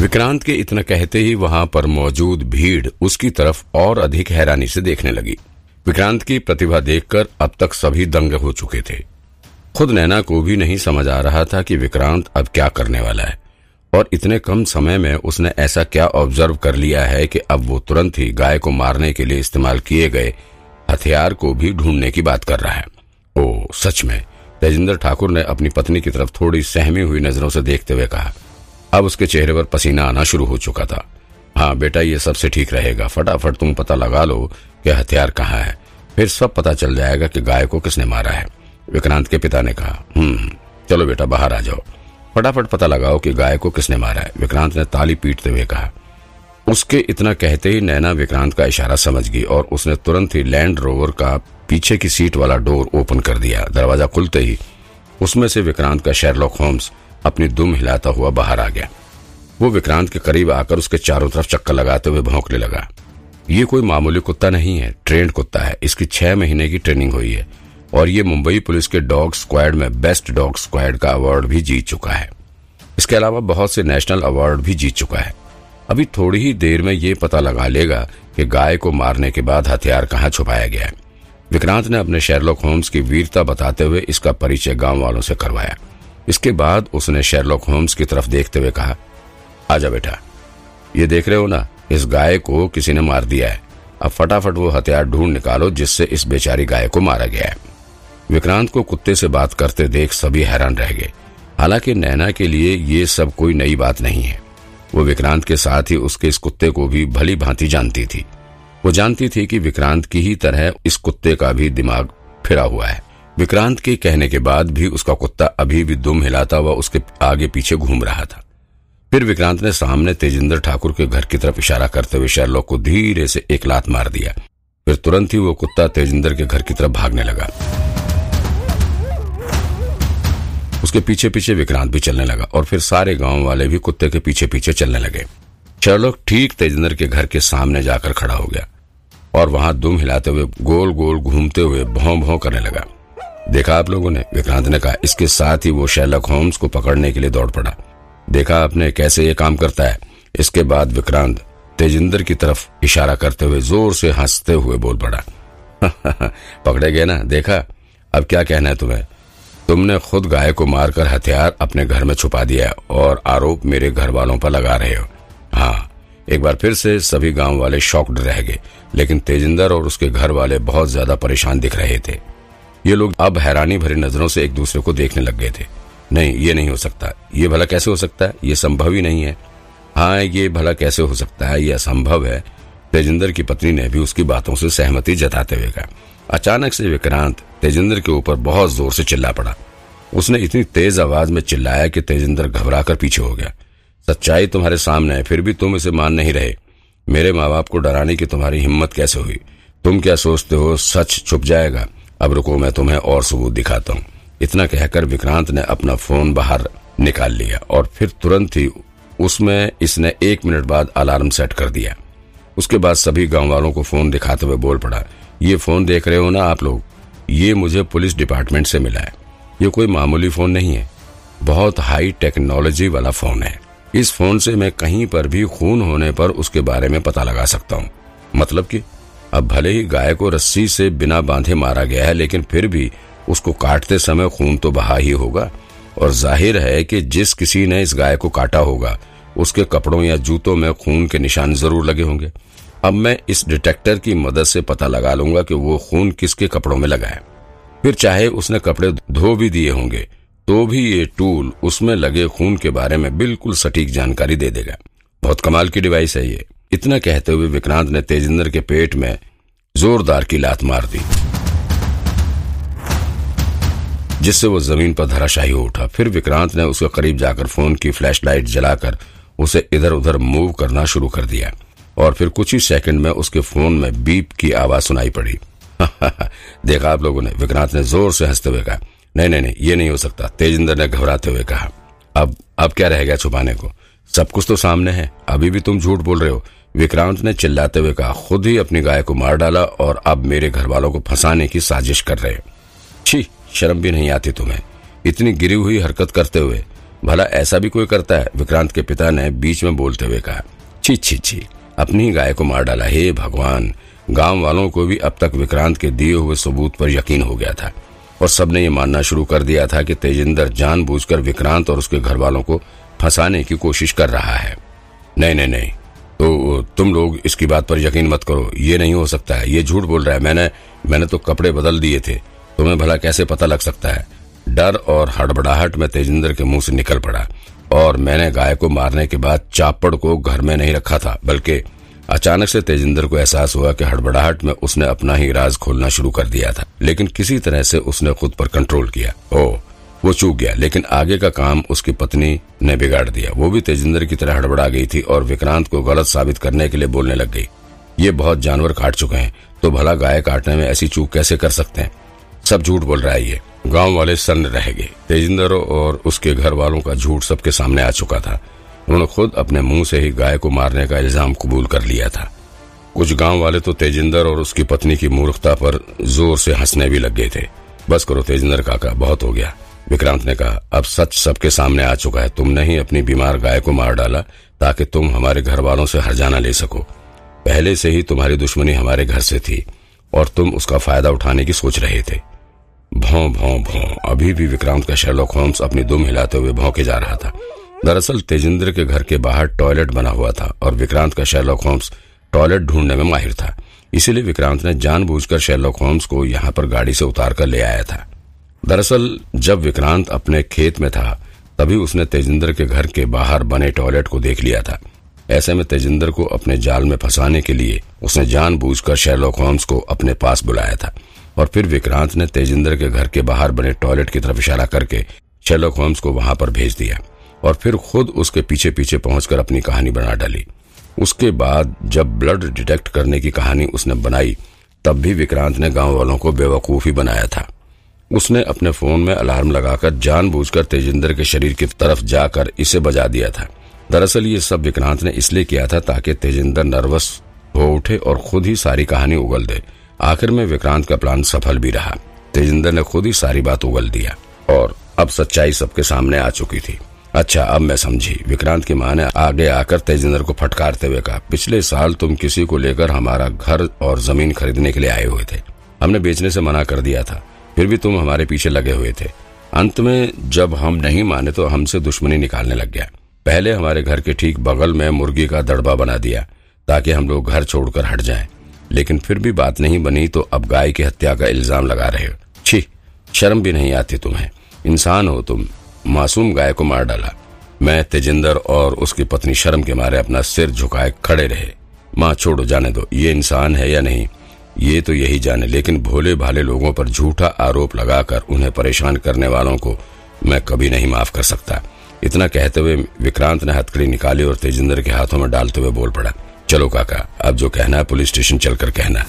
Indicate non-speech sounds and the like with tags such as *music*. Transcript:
विक्रांत के इतना कहते ही वहाँ पर मौजूद भीड़ उसकी तरफ़ और अधिक हैरानी से देखने लगी। विक्रांत की प्रतिभा देखकर अब तक सभी दंग हो चुके थे। खुद नैना को भी नहीं समझ आ रहा था कि विक्रांत अब क्या करने वाला है। और इतने कम समय में उसने ऐसा क्या ऑब्ज़र्व कर लिया है कि अब वो तुरंत ही गाय को मारने के लिए इस्तेमाल किए गए हथियार को भी ढूँढने की बात कर रहा है। ओ, सच में, तेजिंदर ठाकुर ने अपनी पत्नी की तरफ़ थोड़ी सहमी हुई नज़रों से देखते हुए कहा अब उसके चेहरे पर पसीना आना शुरू हो चुका था। हाँ बेटा, ये सबसे ठीक रहेगा। फटाफट तुम पता लगा लो कि हथियार कहाँ है। फिर सब पता चल जाएगा कि गाय को किसने मारा है। विक्रांत के पिता ने कहा हम्म चलो बेटा, बाहर आ जाओ। फटाफट पता लगाओ कि गाय को किसने मारा है। विक्रांत ने ताली पीटते हुए कहा। उसके इतना कहते ही नैना विक्रांत का इशारा समझ गई और उसने तुरंत ही लैंड रोवर का पीछे की सीट वाला डोर ओपन कर दिया। दरवाज़ा खुलते ही उसमें से विक्रांत का शेरलॉक होम्स अपनी दुम हिलाता हुआ बाहर आ गया। वो विक्रांत के करीब आकर उसके चारों तरफ़ चक्कर लगाते हुए भौंकने लगा। ये कोई मामूली कुत्ता नहीं है ट्रेंड कुत्ता है। इसकी छह महीने की ट्रेनिंग हुई है। और ये मुंबई पुलिस के डॉग स्क्वाड में बेस्ट डॉग स्क्वाड का अवार्ड भी जीत चुका है। इसके अलावा बहुत से नेशनल अवार्ड भी जीत चुका है। अभी थोड़ी ही देर में ये पता लगा लेगा कि गाय को मारने के बाद हथियार कहाँ छुपाया गया है। विक्रांत ने अपने शेरलॉक होम्स की वीरता बताते हुए इसका परिचय गाँव वालों से करवाया। इसके बाद उसने शेरलॉक होम्स की तरफ़ देखते हुए कहा, आजा बेटा, ये देख रहे हो ना, इस गाय को किसी ने मार दिया है। अब फटाफट वो हथियार ढूंढ निकालो जिससे इस बेचारी गाय को मारा गया है। विक्रांत को कुत्ते से बात करते देख सभी हैरान रह गए। हालाँकि नैना के लिए ये सब कोई नई बात नहीं है। वो विक्रांत के साथ ही उसके इस कुत्ते को भी भली भांति जानती थी। वो जानती थी कि विक्रांत की ही तरह इस कुत्ते का भी दिमाग फिरा हुआ है। विक्रांत के कहने के बाद भी उसका कुत्ता अभी भी दुम हिलाता हुआ उसके आगे पीछे घूम रहा था। फिर विक्रांत ने सामने तेजिंदर ठाकुर के घर की तरफ़ इशारा करते हुए शेरलॉक को धीरे से एक लात मार दिया। फिर तुरंत ही वो कुत्ता तेजिंदर के घर की तरफ़ भागने लगा। उसके पीछे पीछे विक्रांत भी चलने लगा और फिर सारे गाँव वाले भी कुत्ते के पीछे पीछे चलने लगे। शर्लोक ठीक तेजिंदर के घर के सामने जाकर खड़ा हो गया और वहाँ दुम हिलाते हुए गोल गोल घूमते हुए भौं भौं करने लगा। देखा आप लोगों ने? विक्रांत ने कहा, इसके साथ ही वो शेलक होम्स को पकड़ने के लिए दौड़ पड़ा। देखा आपने कैसे ये काम करता है? इसके बाद विक्रांत तेजिंदर की तरफ़ इशारा करते हुए ज़ोर से हँसते हुए बोल पड़ा, *laughs* पकड़े गए ना? देखा? अब क्या कहना है तुम्हें? तुमने खुद गाय को मारकर हथियार अपने घर में छुपा दिया और आरोप मेरे घर वालों पर लगा रहे हो। हाँ एक बार फिर से सभी गाँव वाले शॉक्ड रह गए, लेकिन तेजिंदर और उसके घर वाले बहुत ज़्यादा परेशान दिख रहे थे। ये लोग अब हैरानी भरी नज़रों से एक दूसरे को देखने लग गए थे। नहीं, ये नहीं हो सकता। ये भला कैसे हो सकता है? ये संभव ही नहीं है। हाँ ये भला कैसे हो सकता है? ये असंभव है। तेजिंदर की पत्नी ने भी उसकी बातों से सहमति जताते हुए कहा। अचानक से विक्रांत तेजिंदर के ऊपर बहुत ज़ोर से चिल्ला पड़ा। उसने इतनी तेज आवाज़ में चिल्लाया कि तेजिंदर घबराकर पीछे हो गया। सच्चाई तुम्हारे सामने है, फिर भी तुम इसे मान नहीं रहे। मेरे माँ बाप को डराने की तुम्हारी हिम्मत कैसे हुई? तुम क्या सोचते हो, सच छुप जाएगा? अब रुको, मैं तुम्हें और सबूत दिखाता हूँ। इतना कहकर विक्रांत ने अपना फ़ोन बाहर निकाल लिया और फिर तुरंत ही उसमें इसने एक मिनट बाद अलार्म सेट कर दिया। उसके बाद सभी गाँव वालों को फ़ोन दिखाते हुए बोल पड़ा, ये फ़ोन देख रहे हो ना आप लोग? ये मुझे पुलिस डिपार्टमेंट से मिला है। ये कोई मामूली फ़ोन नहीं है। बहुत हाई टेक्नोलॉजी वाला फ़ोन है। इस फ़ोन से मैं कहीं पर भी खून होने पर उसके बारे में पता लगा सकता हूँ। मतलब कि अब भले ही गाय को रस्सी से बिना बांधे मारा गया है, लेकिन फिर भी उसको काटते समय खून तो बहा ही होगा। और ज़ाहिर है कि जिस किसी ने इस गाय को काटा होगा, उसके कपड़ों या जूतों में खून के निशान ज़रूर लगे होंगे। अब मैं इस डिटेक्टर की मदद से पता लगा लूँगा कि वो खून किसके कपड़ों में लगा है। फिर चाहे उसने कपड़े धो भी दिए होंगे तो भी ये टूल उसमें लगे खून के बारे में बिल्कुल सटीक जानकारी दे देगा। बहुत कमाल की डिवाइस है ये। इतना कहते हुए विक्रांत ने तेजिंदर के पेट में जोरदार की लात मार दी, जिससे वो ज़मीन पर धराशाही हो उठा। फिर विक्रांत ने उसके करीब जाकर फ़ोन की फ्लैशलाइट जलाकर उसे इधर उधर मूव करना शुरू कर दिया, और फिर कुछ ही सेकंड में उसके फ़ोन में बीप की आवाज़ सुनाई पड़ी। *laughs* देखा आप लोगों ने, विक्रांत ने ज़ोर से हँसते हुए कहा, नहीं नहीं नहीं, ये नहीं हो सकता। तेजिंदर ने घबराते हुए कहा, अब अब क्या रह गया छुपाने को? सब कुछ तो सामने है। अभी भी तुम झूठ बोल रहे हो। विक्रांत ने चिल्लाते हुए कहा, खुद ही अपनी गाय को मार डाला और अब मेरे घर वालों को फंसाने की साजिश कर रहे छी, शर्म भी नहीं आती तुम्हें। इतनी गिरी हुई हरकत करते हुए, भला ऐसा भी कोई करता है? विक्रांत के पिता ने बीच में बोलते हुए कहा, छी छी छी, अपनी ही गाय को मार डाला। हे भगवान, गाँव वालों को भी अब तक विक्रांत के दिए हुए सबूत पर यकीन हो गया था और सबने ये मानना शुरू कर दिया था कि तेजिंदर जानबूझकर विक्रांत और उसके घर वालों को फंसाने की कोशिश कर रहा है। नहीं नहीं नहीं तो तुम लोग इसकी बात पर यकीन मत करो। ये नहीं हो सकता है। ये झूठ बोल रहा है। मैंने मैंने तो कपड़े बदल दिए थे। तुम्हें भला कैसे पता लग सकता है? डर और हड़बड़ाहट में तेजिंदर के मुँह से निकल पड़ा और मैंने गाय को मारने के बाद चापड़ को घर में नहीं रखा था, बल्कि अचानक से तेजिंदर को एहसास हुआ कि हड़बड़ाहट में उसने अपना ही राज खोलना शुरू कर दिया था। लेकिन किसी तरह से उसने खुद पर कंट्रोल किया। ओ वो चूक गया। लेकिन आगे का काम उसकी पत्नी ने बिगाड़ दिया। वो भी तेजिंदर की तरह हड़बड़ा गई थी और विक्रांत को गलत साबित करने के लिए बोलने लग गई। ये बहुत जानवर काट चुके हैं तो भला गाय काटने में ऐसी चूक कैसे कर सकते हैं? सब झूठ बोल रहा है ये। गाँव वाले सन्न रह गए। तेजिंदर और उसके घर वालों का झूठ सबके सामने आ चुका था। उन्होंने खुद अपने मुँह से ही गाय को मारने का इल्ज़ाम कबूल कर लिया था। कुछ गाँव वाले तो तेजिंदर और उसकी पत्नी की मूर्खता पर ज़ोर से हंसने भी लग गए थे। बस करो तेजिंदर काका, बहुत हो गया। विक्रांत ने कहा, अब सच सबके सामने आ चुका है। तुमने ही अपनी बीमार गाय को मार डाला ताकि तुम हमारे घर वालों से हरजाना ले सको। पहले से ही तुम्हारी दुश्मनी हमारे घर से थी और तुम उसका फ़ायदा उठाने की सोच रहे थे। भौ भौ भौ। अभी भी विक्रांत का शेरलॉक होम्स अपनी दुम हिलाते हुए भौंके जा रहा था। दरअसल तेजिंद्र के घर के बाहर टॉयलेट बना हुआ था और विक्रांत का शेरलॉक होम्स टॉयलेट ढूँढने में माहिर था। इसीलिए विक्रांत ने जानबूझकर शेरलॉक होम्स को यहाँ पर गाड़ी से उतार कर ले आया था। दरअसल, जब विक्रांत अपने खेत में था, तभी उसने तेजिंदर के घर के बाहर बने टॉयलेट को देख लिया था। ऐसे में तेजिंदर को अपने जाल में फंसाने के लिए उसने जानबूझकर शेरलॉक होम्स को अपने पास बुलाया था। और फिर विक्रांत ने तेजिंदर के घर के बाहर बने टॉयलेट की तरफ़ इशारा करके शेरलॉक होम्स को वहाँ पर भेज दिया और फिर खुद उसके पीछे पीछे पहुंचकर अपनी कहानी बना डाली। उसके बाद, जब ब्लड डिटेक्ट करने की कहानी उसने बनाई, तब भी विक्रांत ने गाँव वालों को बेवकूफ़ी बनाया था। उसने अपने फ़ोन में अलार्म लगाकर जानबूझकर तेजिंदर के शरीर की तरफ़ जाकर इसे बजा दिया था। दरअसल ये सब विक्रांत ने इसलिए किया था ताकि तेजिंदर नर्वस हो उठे और खुद ही सारी कहानी उगल दे। आखिर में विक्रांत का प्लान सफल भी रहा। तेजिंदर ने खुद ही सारी बात उगल दिया और अब सच्चाई सबके सामने आ चुकी थी। अच्छा अब मैं समझी। विक्रांत की माँ ने आगे आकर तेजिंदर को फटकारते हुए कहा, पिछले साल तुम किसी को लेकर हमारा घर और ज़मीन खरीदने के लिए आए हुए थे। हमने बेचने से मना कर दिया था। फिर भी तुम हमारे पीछे लगे हुए थे। अंत में जब हम नहीं माने तो हमसे दुश्मनी निकालने लग गया। पहले हमारे घर के ठीक बगल में मुर्गी का दड़बा बना दिया, ताकि हम लोग घर छोड़कर हट जाएँ। लेकिन फिर भी बात नहीं बनी तो अब गाय की हत्या का इल्ज़ाम लगा रहे हो। छी, शर्म भी नहीं आती तुम्हें। इंसान हो तुम। मासूम गाय को मार डाला। मैं, तेजिंदर और उसकी पत्नी शर्म के मारे अपना सिर झुकाए खड़े रहे। माँ, छोड़ो, जाने दो। ये इंसान है या नहीं? ये तो यही जाने, लेकिन भोले भाले लोगों पर झूठा आरोप लगाकर उन्हें परेशान करने वालों को मैं कभी नहीं माफ़ कर सकता। इतना कहते हुए विक्रांत ने हथकड़ी निकाली और तेजिंदर के हाथों में डालते हुए बोल पड़ा, चलो काका, अब जो कहना है, पुलिस स्टेशन चलकर कहना।